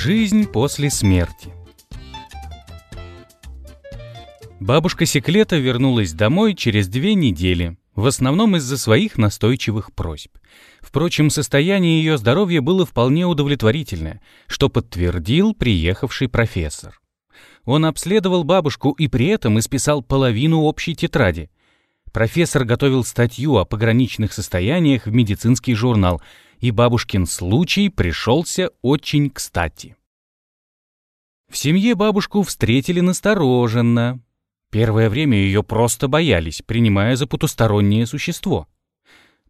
Жизнь после смерти. Бабушка Секлета вернулась домой через две недели, в основном из-за своих настойчивых просьб. Впрочем, состояние ее здоровья было вполне удовлетворительное, что подтвердил приехавший профессор. Он обследовал бабушку и при этом исписал половину общей тетради. Профессор готовил статью о пограничных состояниях в медицинский журнал — и бабушкин случай пришелся очень кстати. В семье бабушку встретили настороженно. Первое время ее просто боялись, принимая за потустороннее существо.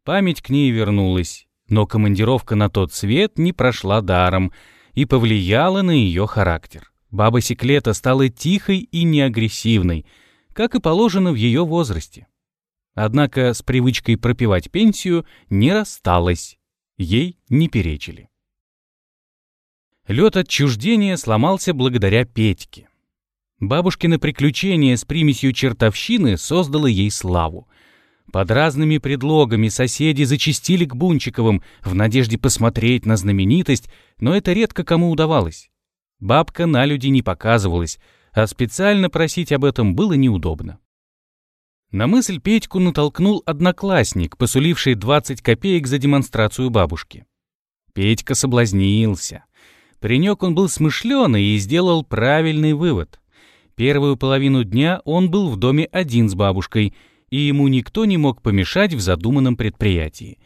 Память к ней вернулась, но командировка на тот свет не прошла даром и повлияла на ее характер. Баба Секлета стала тихой и неагрессивной, как и положено в ее возрасте. Однако с привычкой пропивать пенсию не рассталась. Ей не перечили. Лед отчуждения сломался благодаря Петьке. Бабушкино приключение с примесью чертовщины создало ей славу. Под разными предлогами соседи зачистили к Бунчиковым в надежде посмотреть на знаменитость, но это редко кому удавалось. Бабка на люди не показывалась, а специально просить об этом было неудобно. На мысль Петьку натолкнул одноклассник, посуливший 20 копеек за демонстрацию бабушки. Петька соблазнился. Паренек он был смышленый и сделал правильный вывод. Первую половину дня он был в доме один с бабушкой, и ему никто не мог помешать в задуманном предприятии.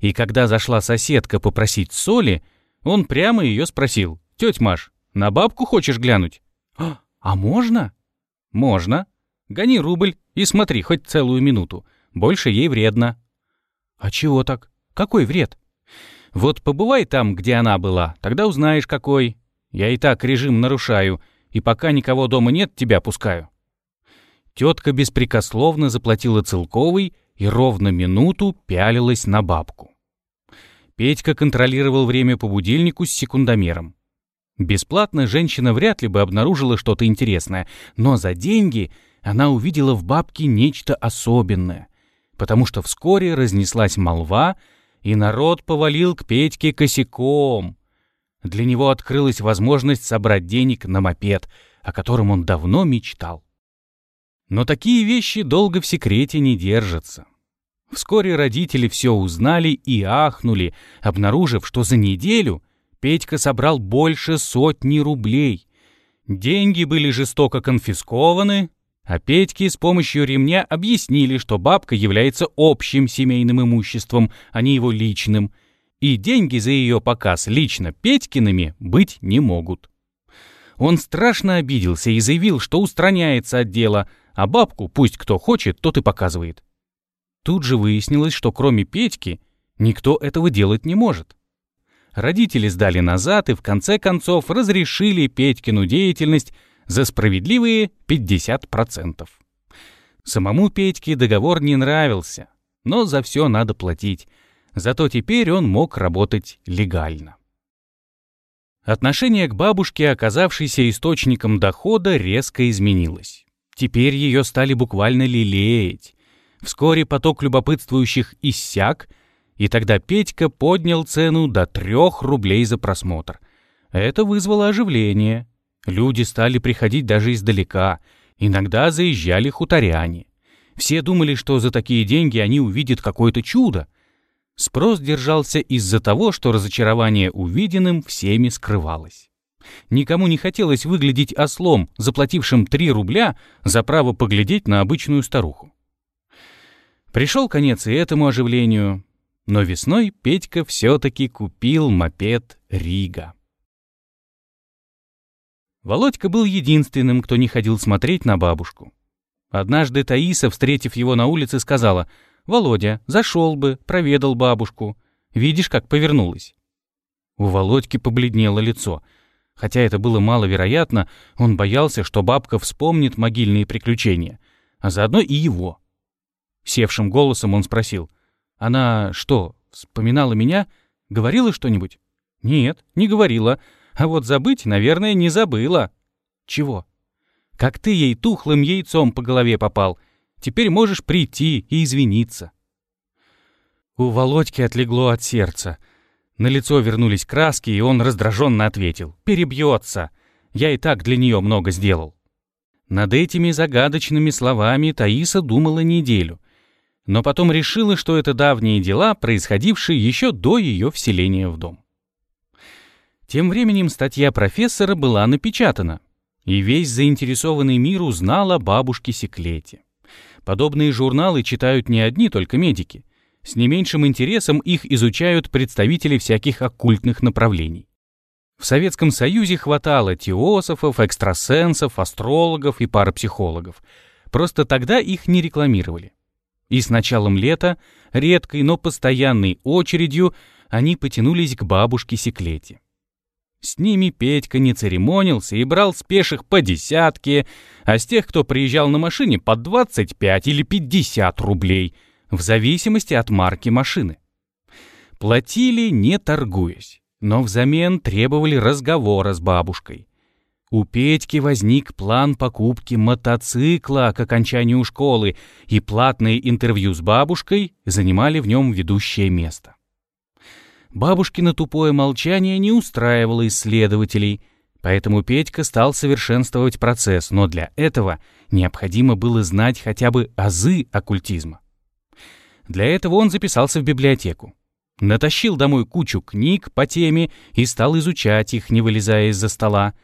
И когда зашла соседка попросить соли, он прямо ее спросил. «Тетя Маш, на бабку хочешь глянуть?» «А, а можно?» «Можно. Гони рубль, и смотри хоть целую минуту. Больше ей вредно». «А чего так? Какой вред?» «Вот побывай там, где она была, тогда узнаешь, какой. Я и так режим нарушаю, и пока никого дома нет, тебя пускаю». Тетка беспрекословно заплатила целковый и ровно минуту пялилась на бабку. Петька контролировал время по будильнику с секундомером. Бесплатно женщина вряд ли бы обнаружила что-то интересное, но за деньги она увидела в бабке нечто особенное, потому что вскоре разнеслась молва, и народ повалил к Петьке косяком. Для него открылась возможность собрать денег на мопед, о котором он давно мечтал. Но такие вещи долго в секрете не держатся. Вскоре родители все узнали и ахнули, обнаружив, что за неделю Петька собрал больше сотни рублей. Деньги были жестоко конфискованы, а Петьке с помощью ремня объяснили, что бабка является общим семейным имуществом, а не его личным, и деньги за ее показ лично Петькиными быть не могут. Он страшно обиделся и заявил, что устраняется от дела, а бабку пусть кто хочет, тот и показывает. Тут же выяснилось, что кроме Петьки никто этого делать не может. Родители сдали назад и в конце концов разрешили Петькину деятельность за справедливые 50%. Самому Петьке договор не нравился, но за все надо платить. Зато теперь он мог работать легально. Отношение к бабушке, оказавшейся источником дохода, резко изменилось. Теперь ее стали буквально лелеять. Вскоре поток любопытствующих иссяк, и тогда Петька поднял цену до трех рублей за просмотр. Это вызвало оживление. Люди стали приходить даже издалека, иногда заезжали хуторяне. Все думали, что за такие деньги они увидят какое-то чудо. Спрос держался из-за того, что разочарование увиденным всеми скрывалось. Никому не хотелось выглядеть ослом, заплатившим 3 рубля за право поглядеть на обычную старуху. Пришел конец и этому оживлению, но весной Петька все-таки купил мопед «Рига». Володька был единственным, кто не ходил смотреть на бабушку. Однажды Таиса, встретив его на улице, сказала, «Володя, зашел бы, проведал бабушку. Видишь, как повернулась». У Володьки побледнело лицо. Хотя это было маловероятно, он боялся, что бабка вспомнит могильные приключения, а заодно и его. Севшим голосом он спросил, «Она что, вспоминала меня? Говорила что-нибудь?» «Нет, не говорила. А вот забыть, наверное, не забыла. Чего? Как ты ей тухлым яйцом по голове попал. Теперь можешь прийти и извиниться. У Володьки отлегло от сердца. На лицо вернулись краски, и он раздраженно ответил. «Перебьется. Я и так для нее много сделал». Над этими загадочными словами Таиса думала неделю, но потом решила, что это давние дела, происходившие еще до ее вселения в дом. Тем временем статья профессора была напечатана, и весь заинтересованный мир узнал о бабушке Секлете. Подобные журналы читают не одни только медики. С не меньшим интересом их изучают представители всяких оккультных направлений. В Советском Союзе хватало теософов, экстрасенсов, астрологов и парапсихологов. Просто тогда их не рекламировали. И с началом лета, редкой, но постоянной очередью, они потянулись к бабушке Секлете. С ними Петька не церемонился и брал с по десятке, а с тех, кто приезжал на машине, по 25 или 50 рублей, в зависимости от марки машины. Платили, не торгуясь, но взамен требовали разговора с бабушкой. У Петьки возник план покупки мотоцикла к окончанию школы, и платные интервью с бабушкой занимали в нем ведущее место. Бабушкино тупое молчание не устраивало исследователей, поэтому Петька стал совершенствовать процесс, но для этого необходимо было знать хотя бы азы оккультизма. Для этого он записался в библиотеку. Натащил домой кучу книг по теме и стал изучать их, не вылезая из-за стола.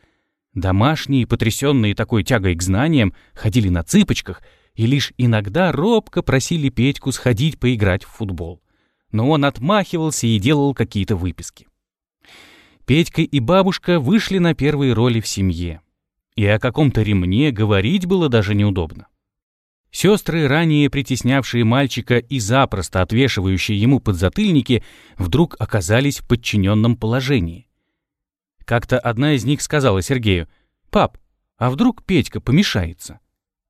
Домашние, потрясенные такой тягой к знаниям, ходили на цыпочках и лишь иногда робко просили Петьку сходить поиграть в футбол но он отмахивался и делал какие-то выписки. Петька и бабушка вышли на первые роли в семье. И о каком-то ремне говорить было даже неудобно. Сестры, ранее притеснявшие мальчика и запросто отвешивающие ему подзатыльники, вдруг оказались в подчиненном положении. Как-то одна из них сказала Сергею, «Пап, а вдруг Петька помешается?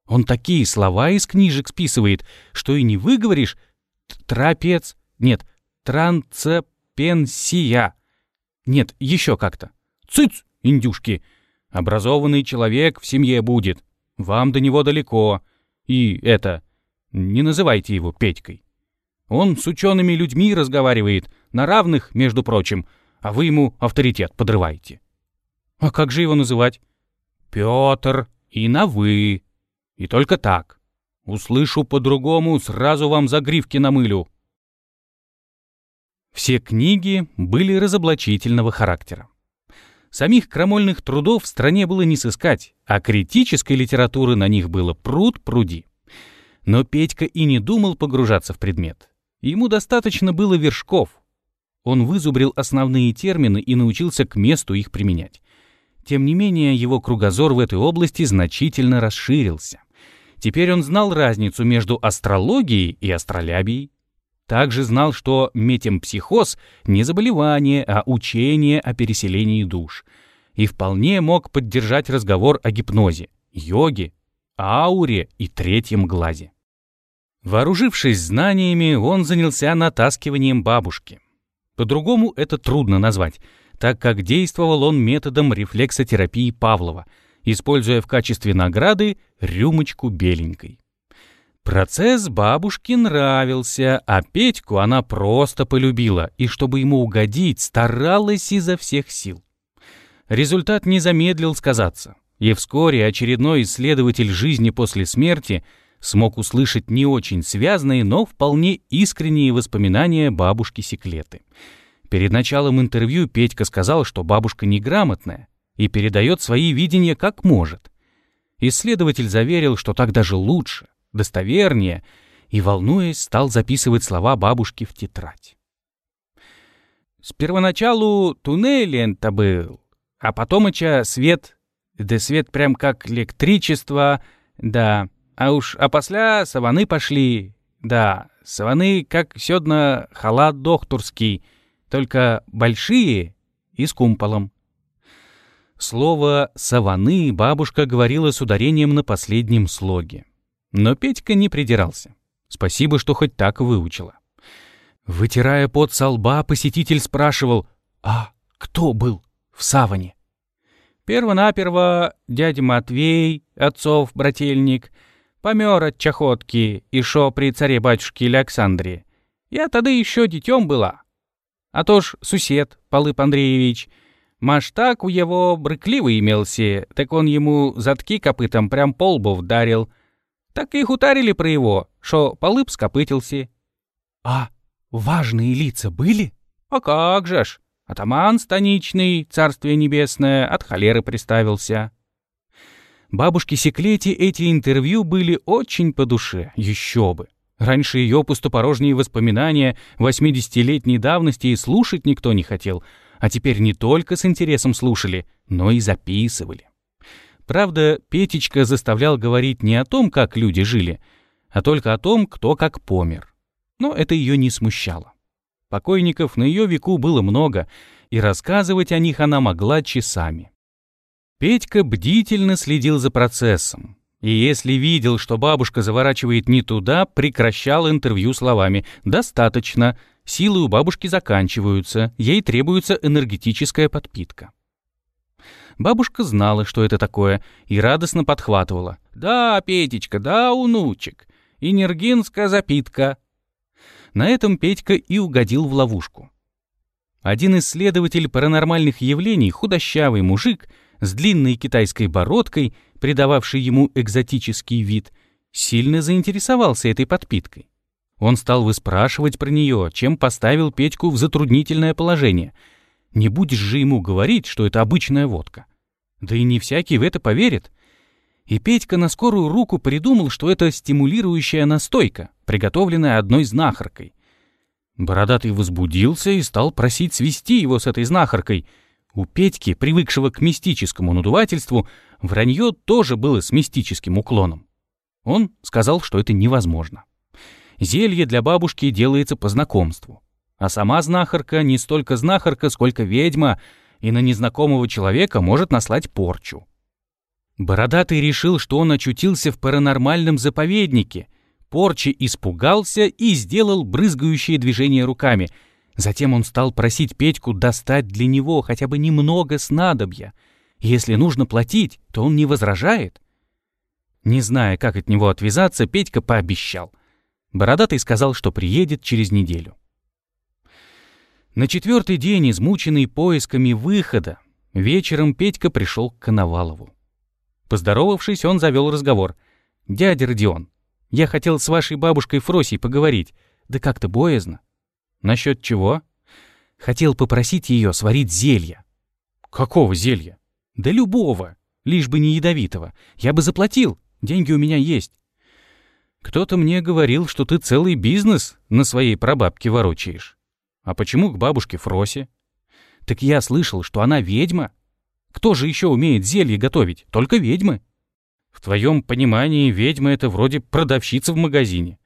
Он такие слова из книжек списывает, что и не выговоришь «трапец», нет, транцепенсия. Нет, еще как-то. Цыц, индюшки. Образованный человек в семье будет. Вам до него далеко. И это... Не называйте его Петькой. Он с учеными людьми разговаривает, на равных, между прочим, а вы ему авторитет подрываете. А как же его называть? Петр и на «вы». И только так. Услышу по-другому, сразу вам загривки намылю. Все книги были разоблачительного характера. Самих крамольных трудов в стране было не сыскать, а критической литературы на них было пруд пруди. Но Петька и не думал погружаться в предмет. Ему достаточно было вершков. Он вызубрил основные термины и научился к месту их применять. Тем не менее, его кругозор в этой области значительно расширился. Теперь он знал разницу между астрологией и астролябией, также знал, что метемпсихоз — не заболевание, а учение о переселении душ. И вполне мог поддержать разговор о гипнозе, йоге, ауре и третьем глазе. Вооружившись знаниями, он занялся натаскиванием бабушки. По-другому это трудно назвать, так как действовал он методом рефлексотерапии Павлова, используя в качестве награды рюмочку беленькой. Процесс бабушке нравился, а Петьку она просто полюбила и, чтобы ему угодить, старалась изо всех сил. Результат не замедлил сказаться, и вскоре очередной исследователь жизни после смерти смог услышать не очень связанные, но вполне искренние воспоминания бабушки Секлеты. Перед началом интервью Петька сказал, что бабушка неграмотная и передает свои видения как может. Исследователь заверил, что так даже лучше достовернее, и, волнуясь, стал записывать слова бабушки в тетрадь. С первоначалу туннель-то был, а потом ича свет, да свет прям как электричество, да, а уж а после саваны пошли, да, саваны как сёдно халат докторский, только большие и с кумполом. Слово «саваны» бабушка говорила с ударением на последнем слоге. Но Петька не придирался. Спасибо, что хоть так выучила. Вытирая пот со лба, посетитель спрашивал, «А кто был в саване?» Первонаперво дядя Матвей, отцов брательник, помер от чахотки и шо при царе-батюшке Александре. Я тогда еще детем была. А то ж сусед, Полып Андреевич. Маштак у его брыкливый имелся, так он ему затки копытом прям полбу вдарил. Так их утарили про его, что Полып скопытился. А важные лица были? А как же ж. Атаман станичный, царствие небесное, от холеры приставился. Бабушке Секлете эти интервью были очень по душе, еще бы. Раньше ее пустопорожние воспоминания 80-летней давности и слушать никто не хотел, а теперь не только с интересом слушали, но и записывали. Правда, Петечка заставлял говорить не о том, как люди жили, а только о том, кто как помер. Но это ее не смущало. Покойников на ее веку было много, и рассказывать о них она могла часами. Петька бдительно следил за процессом. И если видел, что бабушка заворачивает не туда, прекращал интервью словами «достаточно», силы у бабушки заканчиваются, ей требуется энергетическая подпитка. Бабушка знала, что это такое, и радостно подхватывала. «Да, Петечка, да, унучек, энергинская запитка». На этом Петька и угодил в ловушку. Один исследователь паранормальных явлений, худощавый мужик — с длинной китайской бородкой, придававшей ему экзотический вид, сильно заинтересовался этой подпиткой. Он стал выспрашивать про нее, чем поставил Петьку в затруднительное положение. Не будешь же ему говорить, что это обычная водка. Да и не всякий в это поверит. И Петька на скорую руку придумал, что это стимулирующая настойка, приготовленная одной знахаркой. Бородатый возбудился и стал просить свести его с этой знахаркой — у Петьки, привыкшего к мистическому надувательству, вранье тоже было с мистическим уклоном. Он сказал, что это невозможно. Зелье для бабушки делается по знакомству. А сама знахарка не столько знахарка, сколько ведьма, и на незнакомого человека может наслать порчу. Бородатый решил, что он очутился в паранормальном заповеднике. Порчи испугался и сделал брызгающие движения руками — Затем он стал просить Петьку достать для него хотя бы немного снадобья. Если нужно платить, то он не возражает. Не зная, как от него отвязаться, Петька пообещал. Бородатый сказал, что приедет через неделю. На четвертый день, измученный поисками выхода, вечером Петька пришел к Коновалову. Поздоровавшись, он завел разговор. «Дядя Родион, я хотел с вашей бабушкой Фросей поговорить, да как-то боязно. Насчет чего? Хотел попросить ее сварить зелье. Какого зелья? Да любого, лишь бы не ядовитого. Я бы заплатил, деньги у меня есть. Кто-то мне говорил, что ты целый бизнес на своей прабабке ворочаешь. А почему к бабушке Фросе? Так я слышал, что она ведьма. Кто же еще умеет зелье готовить? Только ведьмы. В твоем понимании ведьма — это вроде продавщица в магазине.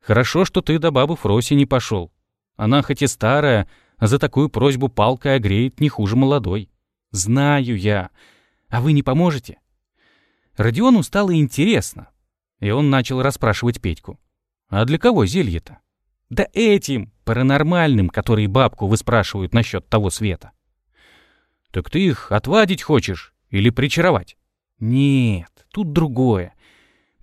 Хорошо, что ты до бабы Фроси не пошел. Она хоть и старая, а за такую просьбу палкой огреет не хуже молодой. Знаю я. А вы не поможете? Родиону стало интересно, и он начал расспрашивать Петьку. А для кого зелье-то? Да этим, паранормальным, которые бабку выспрашивают насчет того света. Так ты их отвадить хочешь или причаровать? Нет, тут другое.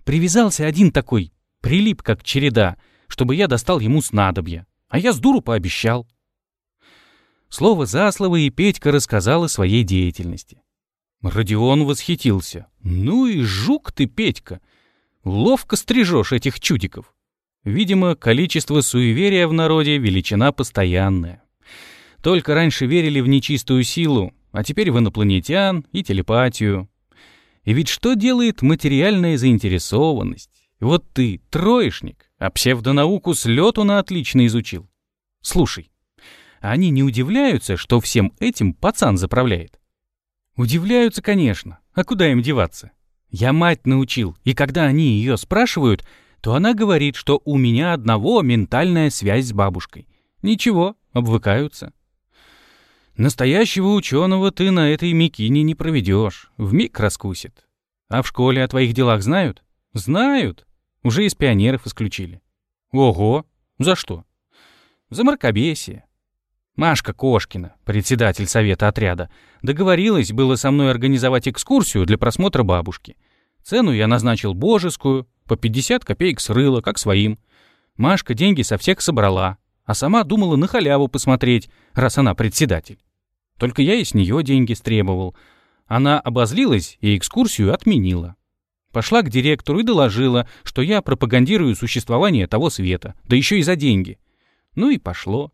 Привязался один такой, прилип как череда, чтобы я достал ему снадобья. А я с дуру пообещал. Слово за слово и Петька рассказал о своей деятельности. Родион восхитился. «Ну и жук ты, Петька! Ловко стрижешь этих чудиков!» Видимо, количество суеверия в народе — величина постоянная. Только раньше верили в нечистую силу, а теперь в инопланетян и телепатию. И ведь что делает материальная заинтересованность? Вот ты, троечник, а псевдонауку с на отлично изучил. Слушай, они не удивляются, что всем этим пацан заправляет? Удивляются, конечно. А куда им деваться? Я мать научил, и когда они ее спрашивают, то она говорит, что у меня одного ментальная связь с бабушкой. Ничего, обвыкаются. Настоящего ученого ты на этой микине не проведешь, вмиг раскусит. А в школе о твоих делах знают? Знают. Уже из пионеров исключили. Ого! За что? За мракобесие. Машка Кошкина, председатель совета отряда, договорилась было со мной организовать экскурсию для просмотра бабушки. Цену я назначил божескую, по 50 копеек с рыла, как своим. Машка деньги со всех собрала, а сама думала на халяву посмотреть, раз она председатель. Только я и с нее деньги стребовал. Она обозлилась и экскурсию отменила. Пошла к директору и доложила, что я пропагандирую существование того света, да еще и за деньги. Ну и пошло.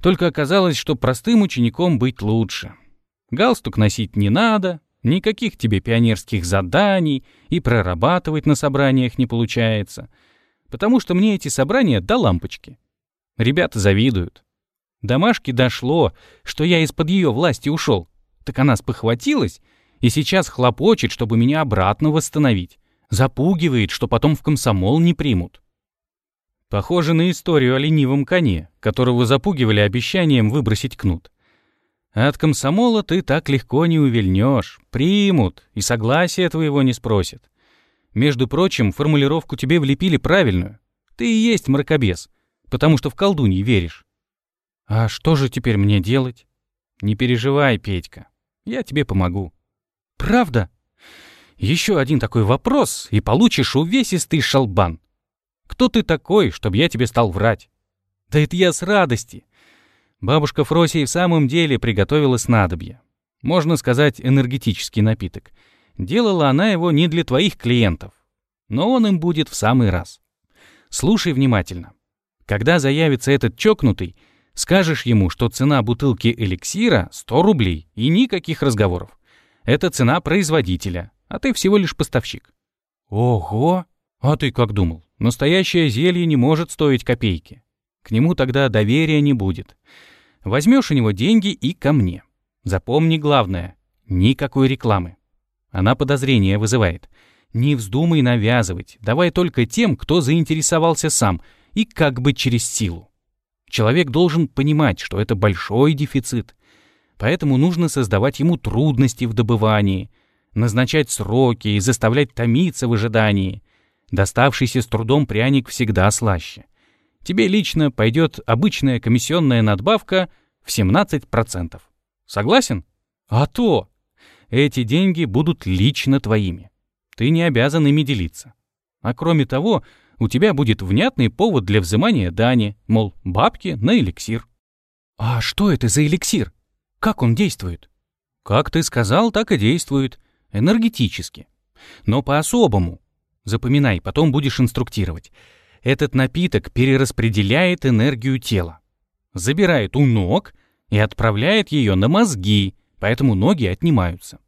Только оказалось, что простым учеником быть лучше. Галстук носить не надо, никаких тебе пионерских заданий и прорабатывать на собраниях не получается, потому что мне эти собрания до лампочки. Ребята завидуют. Домашке дошло, что я из-под ее власти ушел. Так она спохватилась и сейчас хлопочет, чтобы меня обратно восстановить. Запугивает, что потом в комсомол не примут. Похоже на историю о ленивом коне, которого запугивали обещанием выбросить кнут. От комсомола ты так легко не увильнешь, примут и согласия твоего не спросят. Между прочим, формулировку тебе влепили правильную. Ты и есть мракобес, потому что в колдуньи веришь. А что же теперь мне делать? Не переживай, Петька, я тебе помогу. Правда? Еще один такой вопрос, и получишь увесистый шалбан. Кто ты такой, чтобы я тебе стал врать? Да это я с радости. Бабушка Фросия в самом деле приготовила снадобье. Можно сказать, энергетический напиток. Делала она его не для твоих клиентов, но он им будет в самый раз. Слушай внимательно. Когда заявится этот чокнутый, скажешь ему, что цена бутылки эликсира 100 рублей и никаких разговоров. Это цена производителя, а ты всего лишь поставщик. Ого! А ты как думал? Настоящее зелье не может стоить копейки. К нему тогда доверия не будет. Возьмешь у него деньги и ко мне. Запомни главное — никакой рекламы. Она подозрения вызывает. Не вздумай навязывать, давай только тем, кто заинтересовался сам — и как бы через силу. Человек должен понимать, что это большой дефицит, поэтому нужно создавать ему трудности в добывании, назначать сроки и заставлять томиться в ожидании. Доставшийся с трудом пряник всегда слаще. Тебе лично пойдет обычная комиссионная надбавка в 17%. Согласен? А то! Эти деньги будут лично твоими. Ты не обязан ими делиться. А кроме того, у тебя будет внятный повод для взимания дани, мол, бабки на эликсир. А что это за эликсир? Как он действует? Как ты сказал, так и действует. Энергетически. Но по-особому. Запоминай, потом будешь инструктировать. Этот напиток перераспределяет энергию тела. Забирает у ног и отправляет ее на мозги, поэтому ноги отнимаются.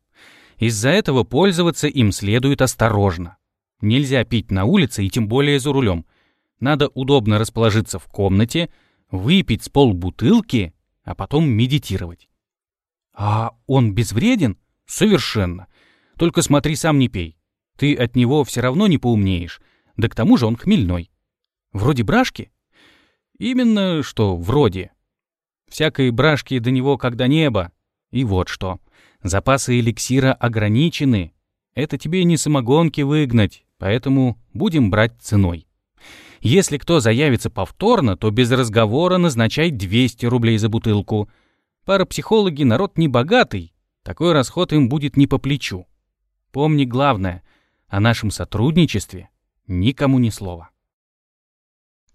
Из-за этого пользоваться им следует осторожно. Нельзя пить на улице и тем более за рулем. Надо удобно расположиться в комнате, выпить с полбутылки, а потом медитировать. А он безвреден? Совершенно. Только смотри, сам не пей. Ты от него все равно не поумнеешь. Да к тому же он хмельной. Вроде брашки? Именно что вроде. Всякой брашки до него когда небо. И вот что. Запасы эликсира ограничены. Это тебе не самогонки выгнать, поэтому будем брать ценой. Если кто заявится повторно, то без разговора назначай 200 рублей за бутылку. Парапсихологи народ не богатый, такой расход им будет не по плечу. Помни главное, о нашем сотрудничестве никому ни слова.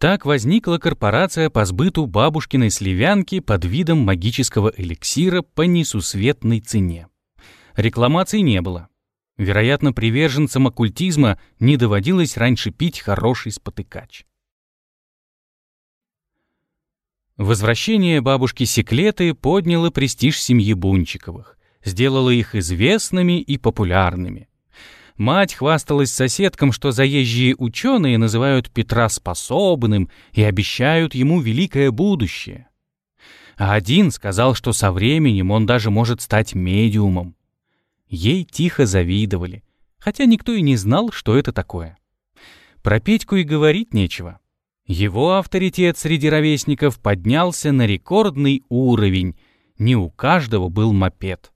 Так возникла корпорация по сбыту бабушкиной сливянки под видом магического эликсира по несусветной цене. Рекламаций не было. Вероятно, приверженцам оккультизма не доводилось раньше пить хороший спотыкач. Возвращение бабушки Секлеты подняло престиж семьи Бунчиковых, сделало их известными и популярными. Мать хвасталась соседкам, что заезжие ученые называют Петра способным и обещают ему великое будущее. А один сказал, что со временем он даже может стать медиумом. Ей тихо завидовали, хотя никто и не знал, что это такое. Про Петьку и говорить нечего. Его авторитет среди ровесников поднялся на рекордный уровень. Не у каждого был мопед.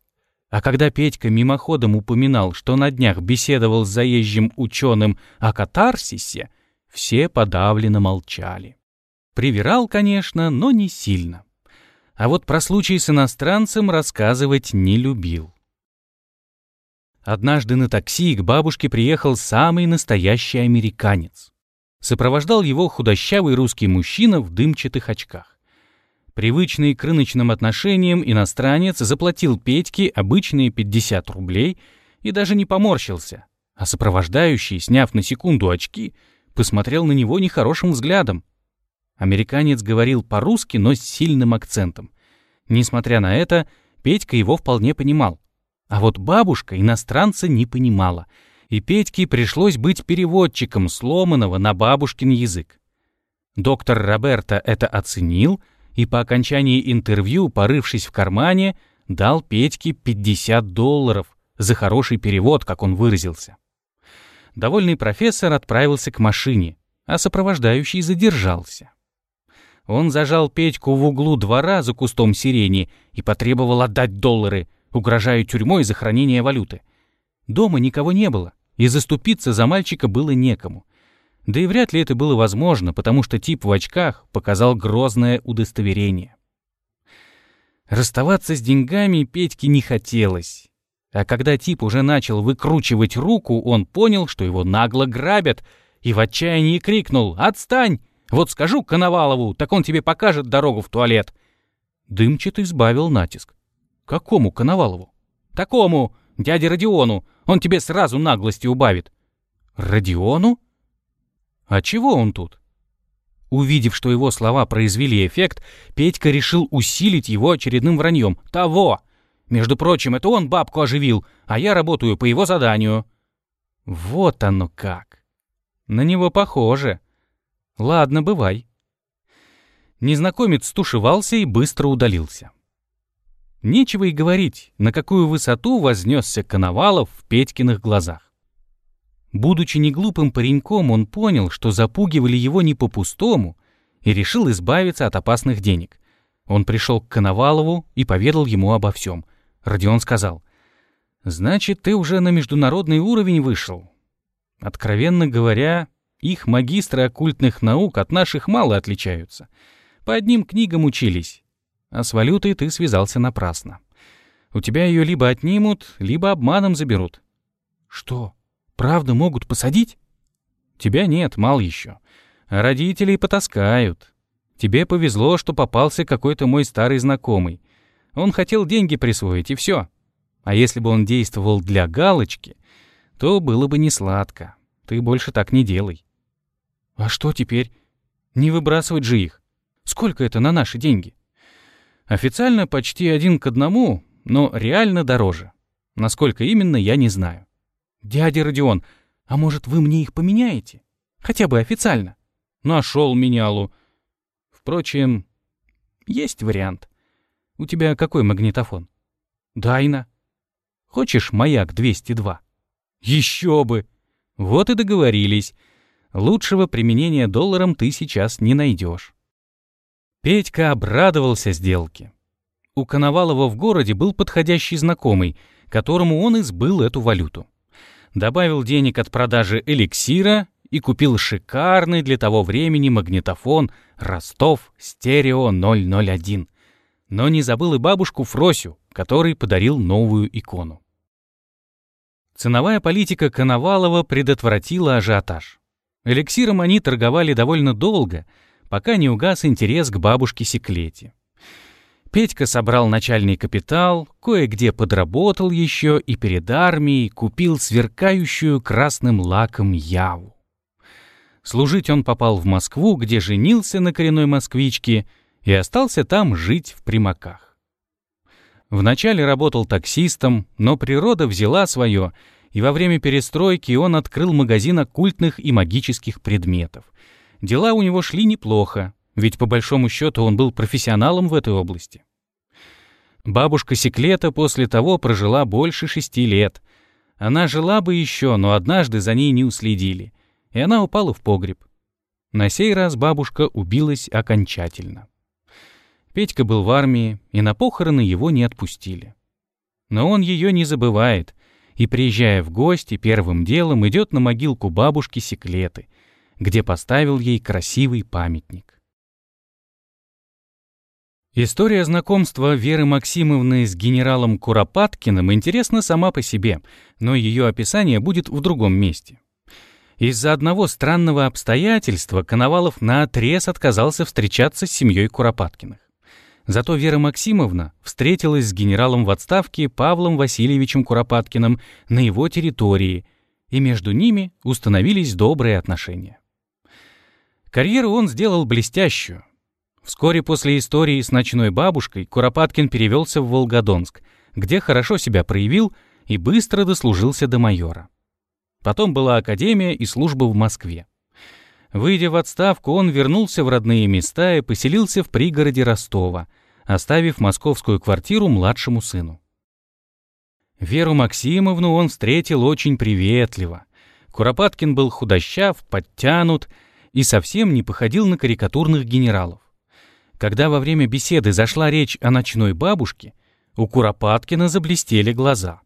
А когда Петька мимоходом упоминал, что на днях беседовал с заезжим ученым о катарсисе, все подавленно молчали. Привирал, конечно, но не сильно. А вот про случай с иностранцем рассказывать не любил. Однажды на такси к бабушке приехал самый настоящий американец. Сопровождал его худощавый русский мужчина в дымчатых очках. Привычный к рыночным отношениям иностранец заплатил Петьке обычные 50 рублей и даже не поморщился, а сопровождающий, сняв на секунду очки, посмотрел на него нехорошим взглядом. Американец говорил по-русски, но с сильным акцентом. Несмотря на это, Петька его вполне понимал. А вот бабушка иностранца не понимала, и Петьке пришлось быть переводчиком сломанного на бабушкин язык. Доктор Роберто это оценил и по окончании интервью, порывшись в кармане, дал Петьке 50 долларов за хороший перевод, как он выразился. Довольный профессор отправился к машине, а сопровождающий задержался. Он зажал Петьку в углу двора за кустом сирени и потребовал отдать доллары, угрожая тюрьмой за хранение валюты. Дома никого не было, и заступиться за мальчика было некому. Да и вряд ли это было возможно, потому что тип в очках показал грозное удостоверение. Расставаться с деньгами Петьке не хотелось. А когда тип уже начал выкручивать руку, он понял, что его нагло грабят, и в отчаянии крикнул «Отстань! Вот скажу Коновалову, так он тебе покажет дорогу в туалет». Дымчатый сбавил натиск. «Какому Коновалову?» «Такому, дяде Родиону. Он тебе сразу наглости убавит». «Родиону?» «А чего он тут?» Увидев, что его слова произвели эффект, Петька решил усилить его очередным враньем. «Того! Между прочим, это он бабку оживил, а я работаю по его заданию». Вот оно как. На него похоже. Ладно, бывай. Незнакомец стушевался и быстро удалился. Нечего и говорить, на какую высоту вознесся Коновалов в Петькиных глазах. Будучи неглупым пареньком, он понял, что запугивали его не по-пустому, и решил избавиться от опасных денег. Он пришел к Коновалову и поведал ему обо всем — Родион сказал, «Значит, ты уже на международный уровень вышел». Откровенно говоря, их магистры оккультных наук от наших мало отличаются. По одним книгам учились, а с валютой ты связался напрасно. У тебя ее либо отнимут, либо обманом заберут. Что, правда могут посадить? Тебя нет, мал еще. Родителей потаскают. Тебе повезло, что попался какой-то мой старый знакомый. Он хотел деньги присвоить, и все. А если бы он действовал для галочки, то было бы не сладко. Ты больше так не делай. А что теперь? Не выбрасывать же их. Сколько это на наши деньги? Официально почти один к одному, но реально дороже. Насколько именно, я не знаю. Дядя Родион, а может, вы мне их поменяете? Хотя бы официально. Нашел менялу. Впрочем, есть вариант. У тебя какой магнитофон? Дайна. Хочешь маяк 202? Еще бы! Вот и договорились. Лучшего применения долларом ты сейчас не найдешь. Петька обрадовался сделке. У Коновалова в городе был подходящий знакомый, которому он избыл эту валюту. Добавил денег от продажи эликсира и купил шикарный для того времени магнитофон «Ростов Стерео 001», но не забыл и бабушку Фросю, который подарил новую икону. Ценовая политика Коновалова предотвратила ажиотаж. Эликсиром они торговали довольно долго, пока не угас интерес к бабушке Секлете. Петька собрал начальный капитал, кое-где подработал еще и перед армией купил сверкающую красным лаком яву. Служить он попал в Москву, где женился на коренной москвичке и остался там жить в примаках. Вначале работал таксистом, но природа взяла свое, и во время перестройки он открыл магазин оккультных и магических предметов. Дела у него шли неплохо, ведь по большому счету он был профессионалом в этой области. Бабушка Секлета после того прожила больше шести лет. Она жила бы еще, но однажды за ней не уследили, и она упала в погреб. На сей раз бабушка убилась окончательно. Петька был в армии, и на похороны его не отпустили. Но он ее не забывает, и, приезжая в гости, первым делом идет на могилку бабушки Секлеты, где поставил ей красивый памятник. История знакомства Веры Максимовны с генералом Куропаткиным интересна сама по себе, но ее описание будет в другом месте. Из-за одного странного обстоятельства Коновалов наотрез отказался встречаться с семьей Куропаткиных. Зато Вера Максимовна встретилась с генералом в отставке Павлом Васильевичем Куропаткиным на его территории, и между ними установились добрые отношения. Карьеру он сделал блестящую. Вскоре после истории с ночной бабушкой Куропаткин перевелся в Волгодонск, где хорошо себя проявил и быстро дослужился до майора. Потом была академия и служба в Москве. Выйдя в отставку, он вернулся в родные места и поселился в пригороде Ростова, оставив московскую квартиру младшему сыну. Веру Максимовну он встретил очень приветливо. Куропаткин был худощав, подтянут и совсем не походил на карикатурных генералов. Когда во время беседы зашла речь о ночной бабушке, у Куропаткина заблестели глаза.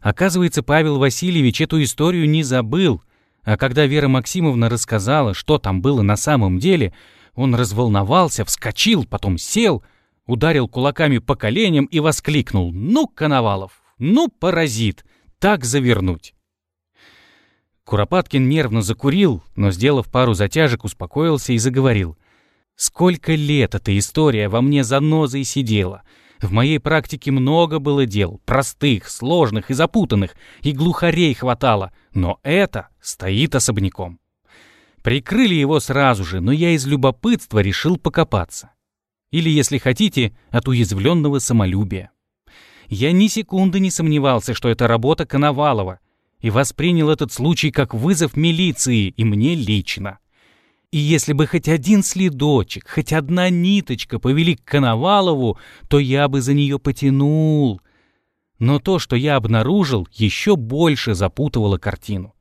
Оказывается, Павел Васильевич эту историю не забыл, а когда Вера Максимовна рассказала, что там было на самом деле, он разволновался, вскочил, потом сел, ударил кулаками по коленям и воскликнул «Ну, Коновалов, ну, паразит, так завернуть!» Куропаткин нервно закурил, но, сделав пару затяжек, успокоился и заговорил. «Сколько лет эта история во мне занозой сидела!» В моей практике много было дел, простых, сложных и запутанных, и глухарей хватало, но это стоит особняком. Прикрыли его сразу же, но я из любопытства решил покопаться. Или, если хотите, от уязвленного самолюбия. Я ни секунды не сомневался, что это работа Коновалова, и воспринял этот случай как вызов милиции и мне лично. И если бы хоть один следочек, хоть одна ниточка повели к Коновалову, то я бы за нее потянул. Но то, что я обнаружил, еще больше запутывало картину.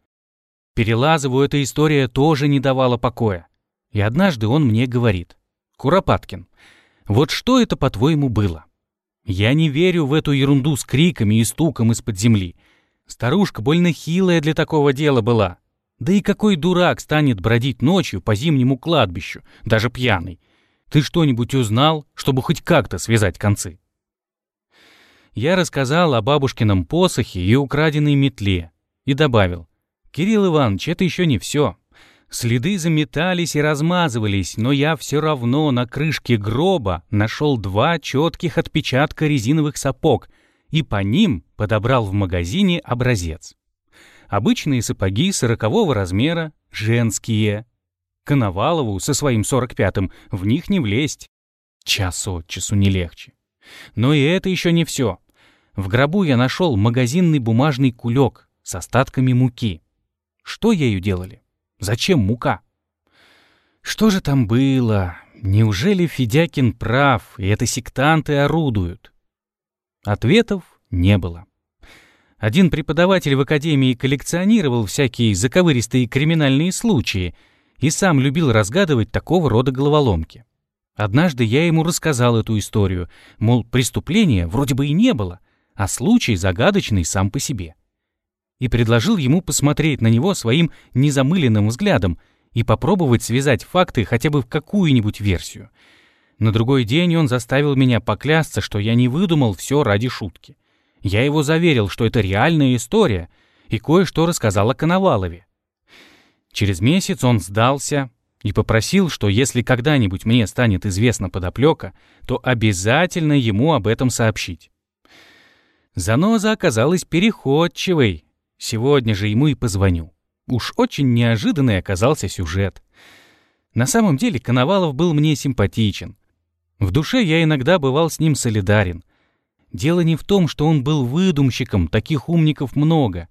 Перелазову эта история тоже не давала покоя. И однажды он мне говорит. «Куропаткин, вот что это, по-твоему, было? Я не верю в эту ерунду с криками и стуком из-под земли. Старушка больно хилая для такого дела была. Да и какой дурак станет бродить ночью по зимнему кладбищу, даже пьяный? Ты что-нибудь узнал, чтобы хоть как-то связать концы? Я рассказал о бабушкином посохе и украденной метле и добавил. Кирилл Иванович, это еще не все. Следы заметались и размазывались, но я все равно на крышке гроба нашел два четких отпечатка резиновых сапог и по ним подобрал в магазине образец. Обычные сапоги сорокового размера, женские. Коновалову со своим сорок пятым в них не влезть. Час от часу не легче. Но и это еще не все. В гробу я нашел магазинный бумажный кулек с остатками муки. Что ею делали? Зачем мука? Что же там было? Неужели Федякин прав, и это сектанты орудуют? Ответов не было. Один преподаватель в академии коллекционировал всякие заковыристые криминальные случаи и сам любил разгадывать такого рода головоломки. Однажды я ему рассказал эту историю, мол, преступления вроде бы и не было, а случай загадочный сам по себе. И предложил ему посмотреть на него своим незамыленным взглядом и попробовать связать факты хотя бы в какую-нибудь версию. На другой день он заставил меня поклясться, что я не выдумал все ради шутки. Я его заверил, что это реальная история, и кое-что рассказал о Коновалове. Через месяц он сдался и попросил, что если когда-нибудь мне станет известна подоплека, то обязательно ему об этом сообщить. Заноза оказалась переходчивой. Сегодня же ему и позвоню. Уж очень неожиданный оказался сюжет. На самом деле Коновалов был мне симпатичен. В душе я иногда бывал с ним солидарен — Дело не в том, что он был выдумщиком, таких умников много.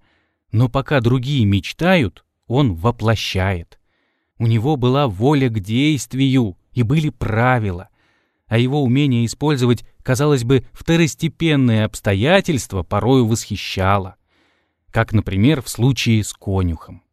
Но пока другие мечтают, он воплощает. У него была воля к действию и были правила. А его умение использовать, казалось бы, второстепенные обстоятельства порою восхищало. Как, например, в случае с конюхом.